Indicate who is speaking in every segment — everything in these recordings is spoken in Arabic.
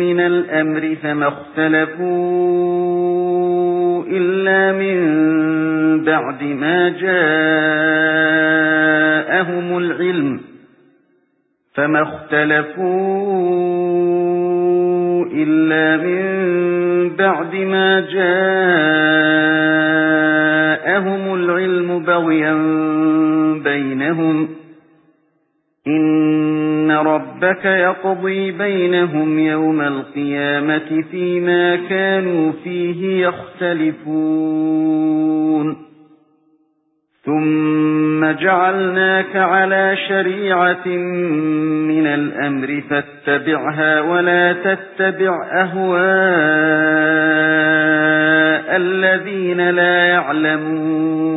Speaker 1: مِنَ الْأَمْرِ فَمَا اخْتَلَفُوا إِلَّا مِنْ بَعْدِ مَا جَاءَهُمُ الْعِلْمُ فَمَا اخْتَلَفُوا إِلَّا مِنْ بَعْدِ مَا جَاءَهُمُ الْعِلْمُ بَغْيًا بَيْنَهُمْ إِنَّ رَبَّكَ يَقْضِي بَيْنَهُمْ يَوْمَ الْقِيَامَةِ فِيمَا كَانُوا فِيهِ يَخْتَلِفُونَ ثُمَّ جَعَلْنَاكَ عَلَى شَرِيعَةٍ مِنَ الْأَمْرِ فَاتَّبِعْهَا وَلَا تَتَّبِعْ أَهْوَاءَ الَّذِينَ لَا يَعْلَمُونَ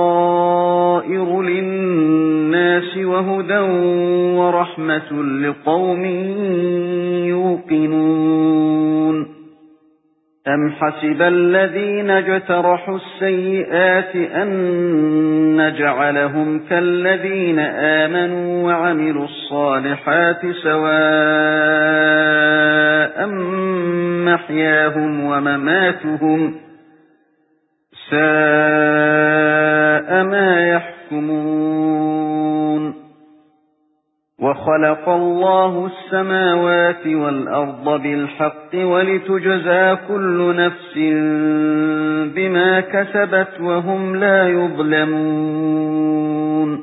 Speaker 1: لِلنَّاسِ وَهُدًى وَرَحْمَةٌ لِقَوْمٍ يُوقِنُونَ أَمْ حَسِبَ الَّذِينَ اجْتَرَحُوا السَّيِّئَاتِ أَن نَّجْعَلَهُمْ كَالَّذِينَ آمَنُوا وَعَمِلُوا الصَّالِحَاتِ سَوَاءً مَّحْيَاهُمْ وَمَمَاتُهُمْ سَاءَ مَا يَحْكُمُونَ وَخَلَقَ اللَّهُ السَّمَاوَاتِ وَالْأَرْضَ بِالْحَقِّ وَلِتُجْزَى كُلُّ نَفْسٍ بِمَا كَسَبَتْ وَهُمْ لَا يُظْلَمُونَ.